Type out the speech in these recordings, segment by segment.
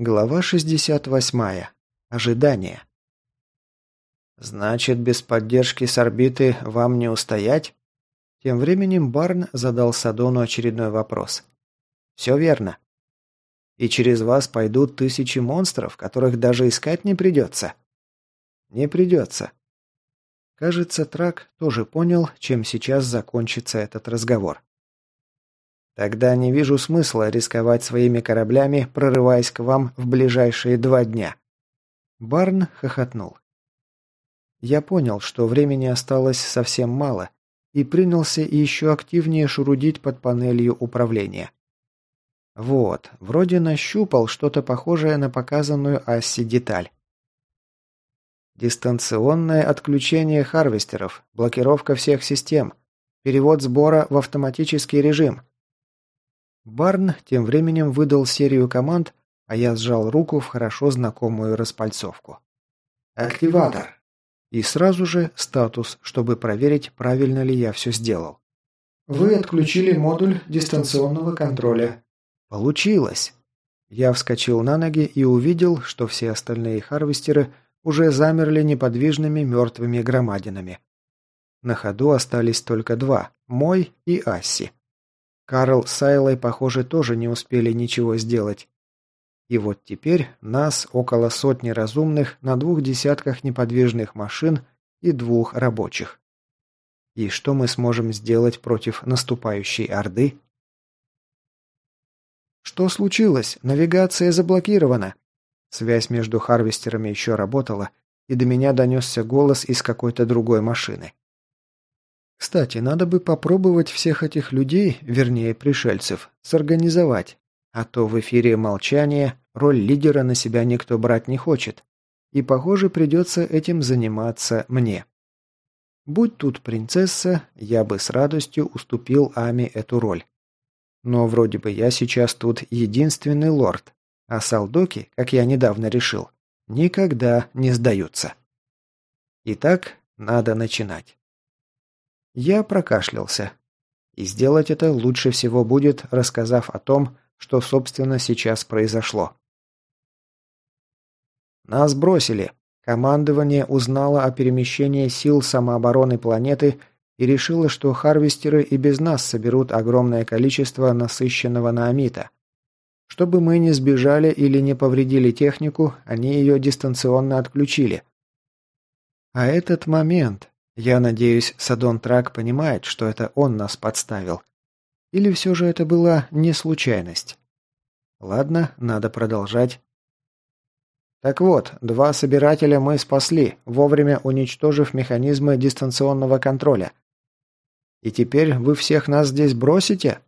Глава 68. Ожидание. «Значит, без поддержки с орбиты вам не устоять?» Тем временем Барн задал Садону очередной вопрос. «Все верно. И через вас пойдут тысячи монстров, которых даже искать не придется?» «Не придется». Кажется, Трак тоже понял, чем сейчас закончится этот разговор. Тогда не вижу смысла рисковать своими кораблями, прорываясь к вам в ближайшие два дня. Барн хохотнул. Я понял, что времени осталось совсем мало, и принялся еще активнее шурудить под панелью управления. Вот, вроде нащупал что-то похожее на показанную Асси деталь. Дистанционное отключение харвестеров, блокировка всех систем, перевод сбора в автоматический режим, Барн тем временем выдал серию команд, а я сжал руку в хорошо знакомую распальцовку. «Активатор!» И сразу же статус, чтобы проверить, правильно ли я все сделал. «Вы отключили модуль дистанционного контроля». «Получилось!» Я вскочил на ноги и увидел, что все остальные харвестеры уже замерли неподвижными мертвыми громадинами. На ходу остались только два – мой и Асси. Карл с Айлой, похоже, тоже не успели ничего сделать. И вот теперь нас около сотни разумных на двух десятках неподвижных машин и двух рабочих. И что мы сможем сделать против наступающей Орды? Что случилось? Навигация заблокирована. Связь между харвестерами еще работала, и до меня донесся голос из какой-то другой машины. Кстати, надо бы попробовать всех этих людей, вернее пришельцев, сорганизовать. А то в эфире молчание, роль лидера на себя никто брать не хочет. И, похоже, придется этим заниматься мне. Будь тут принцесса, я бы с радостью уступил Ами эту роль. Но вроде бы я сейчас тут единственный лорд, а солдоки, как я недавно решил, никогда не сдаются. Итак, надо начинать. Я прокашлялся. И сделать это лучше всего будет, рассказав о том, что, собственно, сейчас произошло. Нас бросили. Командование узнало о перемещении сил самообороны планеты и решило, что харвестеры и без нас соберут огромное количество насыщенного наамита. Чтобы мы не сбежали или не повредили технику, они ее дистанционно отключили. А этот момент, я надеюсь, Садон Трак понимает, что это он нас подставил. Или все же это была не случайность? Ладно, надо продолжать. Так вот, два собирателя мы спасли, вовремя уничтожив механизмы дистанционного контроля. И теперь вы всех нас здесь бросите?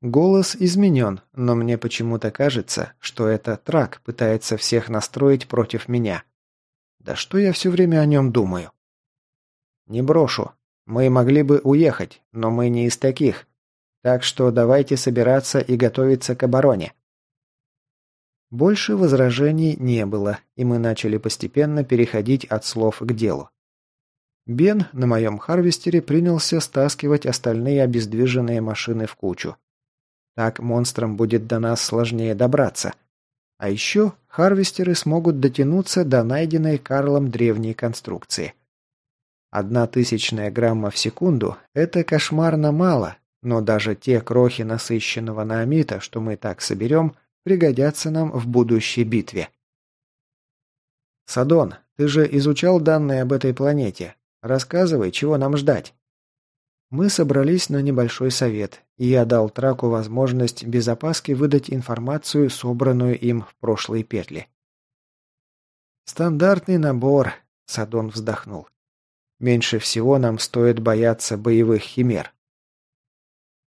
Голос изменен, но мне почему-то кажется, что это Трак пытается всех настроить против меня. Да что я все время о нем думаю? «Не брошу. Мы могли бы уехать, но мы не из таких. Так что давайте собираться и готовиться к обороне». Больше возражений не было, и мы начали постепенно переходить от слов к делу. Бен на моем харвестере принялся стаскивать остальные обездвиженные машины в кучу. Так монстрам будет до нас сложнее добраться. А еще харвестеры смогут дотянуться до найденной Карлом древней конструкции. Одна тысячная грамма в секунду – это кошмарно мало, но даже те крохи насыщенного наамита, что мы так соберем, пригодятся нам в будущей битве. Садон, ты же изучал данные об этой планете. Рассказывай, чего нам ждать. Мы собрались на небольшой совет, и я дал Траку возможность без опаски выдать информацию, собранную им в прошлые петли. «Стандартный набор», — Садон вздохнул. Меньше всего нам стоит бояться боевых химер.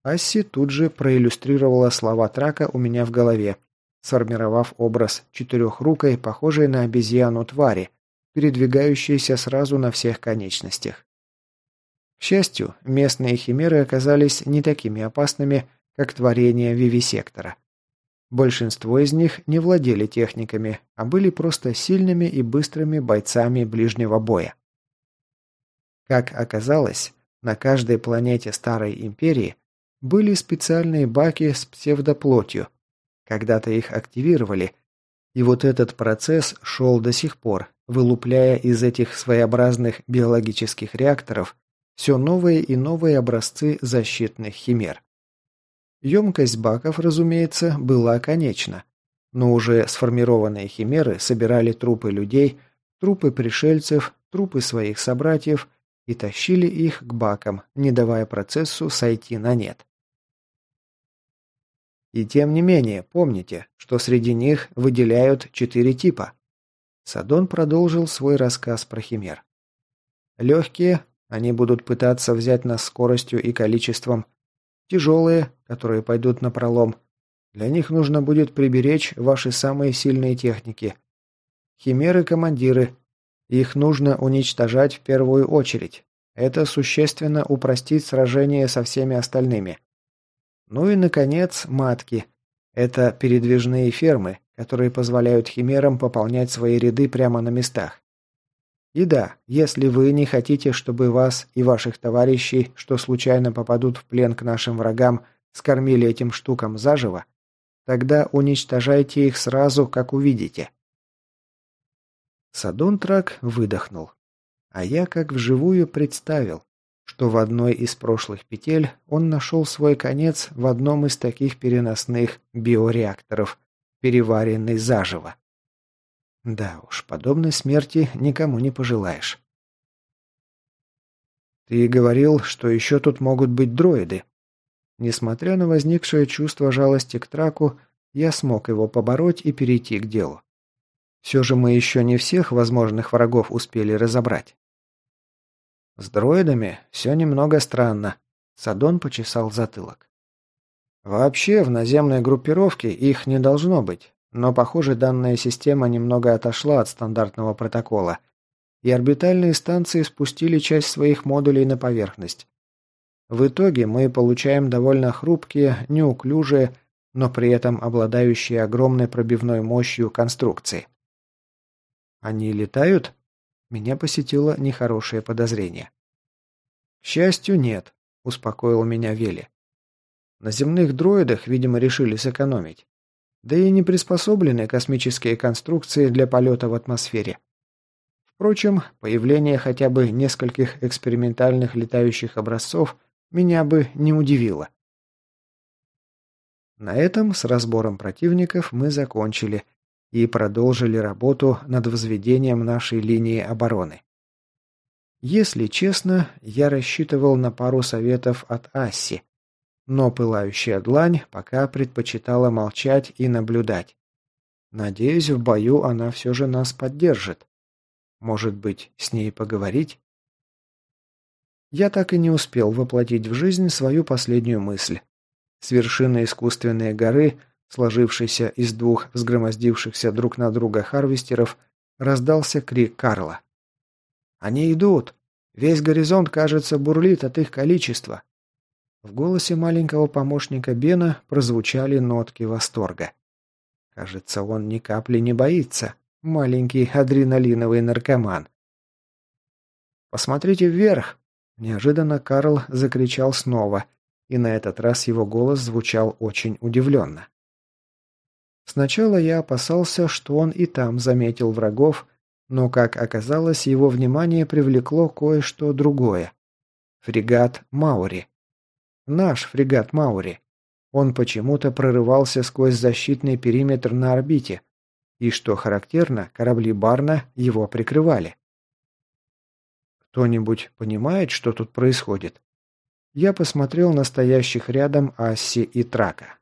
Асси тут же проиллюстрировала слова Трака у меня в голове, сформировав образ четырехрукой, похожей на обезьяну твари, передвигающейся сразу на всех конечностях. К счастью, местные химеры оказались не такими опасными, как творения вивисектора. Большинство из них не владели техниками, а были просто сильными и быстрыми бойцами ближнего боя. Как оказалось, на каждой планете Старой Империи были специальные баки с псевдоплотью. Когда-то их активировали, И вот этот процесс шел до сих пор, вылупляя из этих своеобразных биологических реакторов все новые и новые образцы защитных химер. Емкость баков, разумеется, была конечна, но уже сформированные химеры собирали трупы людей, трупы пришельцев, трупы своих собратьев и тащили их к бакам, не давая процессу сойти на нет. И тем не менее, помните, что среди них выделяют четыре типа. Садон продолжил свой рассказ про химер. Легкие, они будут пытаться взять нас скоростью и количеством. Тяжелые, которые пойдут на пролом. Для них нужно будет приберечь ваши самые сильные техники. Химеры-командиры. Их нужно уничтожать в первую очередь. Это существенно упростит сражение со всеми остальными. Ну и, наконец, матки. Это передвижные фермы, которые позволяют химерам пополнять свои ряды прямо на местах. И да, если вы не хотите, чтобы вас и ваших товарищей, что случайно попадут в плен к нашим врагам, скормили этим штукам заживо, тогда уничтожайте их сразу, как увидите. Садунтрак выдохнул. А я как вживую представил, что в одной из прошлых петель он нашел свой конец в одном из таких переносных биореакторов, переваренный заживо. Да уж, подобной смерти никому не пожелаешь. «Ты говорил, что еще тут могут быть дроиды». Несмотря на возникшее чувство жалости к Траку, я смог его побороть и перейти к делу. Все же мы еще не всех возможных врагов успели разобрать. С дроидами все немного странно. Садон почесал затылок. Вообще, в наземной группировке их не должно быть, но, похоже, данная система немного отошла от стандартного протокола, и орбитальные станции спустили часть своих модулей на поверхность. В итоге мы получаем довольно хрупкие, неуклюжие, но при этом обладающие огромной пробивной мощью конструкции. Они летают? Меня посетило нехорошее подозрение. «К счастью, нет», – успокоил меня Вели. На земных дроидах, видимо, решили сэкономить. Да и не приспособлены космические конструкции для полета в атмосфере. Впрочем, появление хотя бы нескольких экспериментальных летающих образцов меня бы не удивило. На этом с разбором противников мы закончили – и продолжили работу над возведением нашей линии обороны. Если честно, я рассчитывал на пару советов от Асси, но пылающая длань пока предпочитала молчать и наблюдать. Надеюсь, в бою она все же нас поддержит. Может быть, с ней поговорить? Я так и не успел воплотить в жизнь свою последнюю мысль. С вершины искусственной горы сложившийся из двух взгромоздившихся друг на друга харвестеров, раздался крик Карла. «Они идут! Весь горизонт, кажется, бурлит от их количества!» В голосе маленького помощника Бена прозвучали нотки восторга. Кажется, он ни капли не боится. Маленький адреналиновый наркоман. «Посмотрите вверх!» Неожиданно Карл закричал снова, и на этот раз его голос звучал очень удивленно. Сначала я опасался, что он и там заметил врагов, но, как оказалось, его внимание привлекло кое-что другое. Фрегат Маури. Наш фрегат Маури. Он почему-то прорывался сквозь защитный периметр на орбите, и, что характерно, корабли Барна его прикрывали. Кто-нибудь понимает, что тут происходит? Я посмотрел на стоящих рядом Асси и Трака.